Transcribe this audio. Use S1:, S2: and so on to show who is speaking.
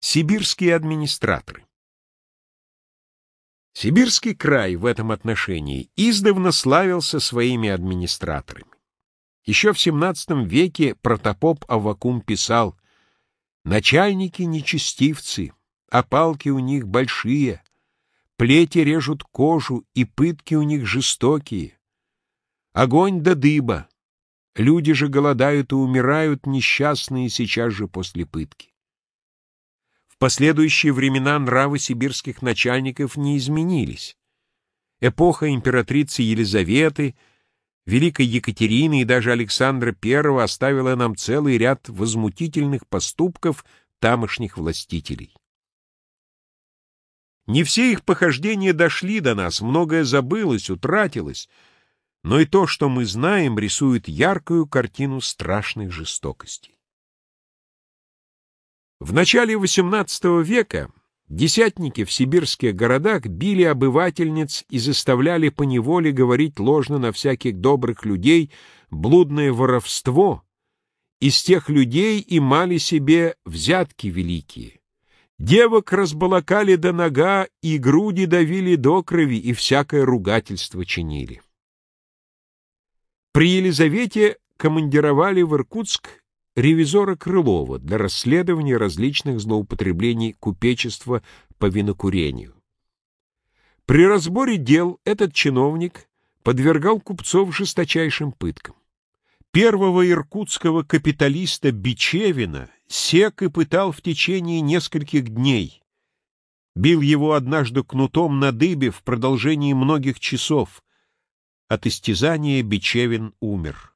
S1: Сибирские администраторы Сибирский край в этом отношении издавна славился своими администраторами. Еще в XVII веке протопоп Аввакум писал «Начальники нечестивцы, а палки у них большие, плети режут кожу, и пытки у них жестокие. Огонь да дыба, люди же голодают и умирают несчастные сейчас же после пытки. В последующие времена нравы сибирских начальников не изменились. Эпоха императрицы Елизаветы, Великой Екатерины и даже Александра I оставила нам целый ряд возмутительных поступков тамошних властителей. Не все их похождения дошли до нас, многое забылось, утратилось, но и то, что мы знаем, рисует яркую картину страшных жестокостей. В начале XVIII века десятники в сибирских городах били обывательниц и заставляли поневоле говорить ложно на всяких добрых людей блудное воровство, из тех людей и мали себе взятки великие. Девок разбалакали до нога, и груди давили до крови, и всякое ругательство чинили. При Елизавете командировали в Иркутск ревизора Крылова для расследования различных злоупотреблений купечества по винокурению. При разборе дел этот чиновник подвергал купцов жесточайшим пыткам. Первого иркутского капиталиста Бичевина сек и пытал в течение нескольких дней. Бил его однажды кнутом на дыбе в продолжении многих часов. От истязания Бичевин умер.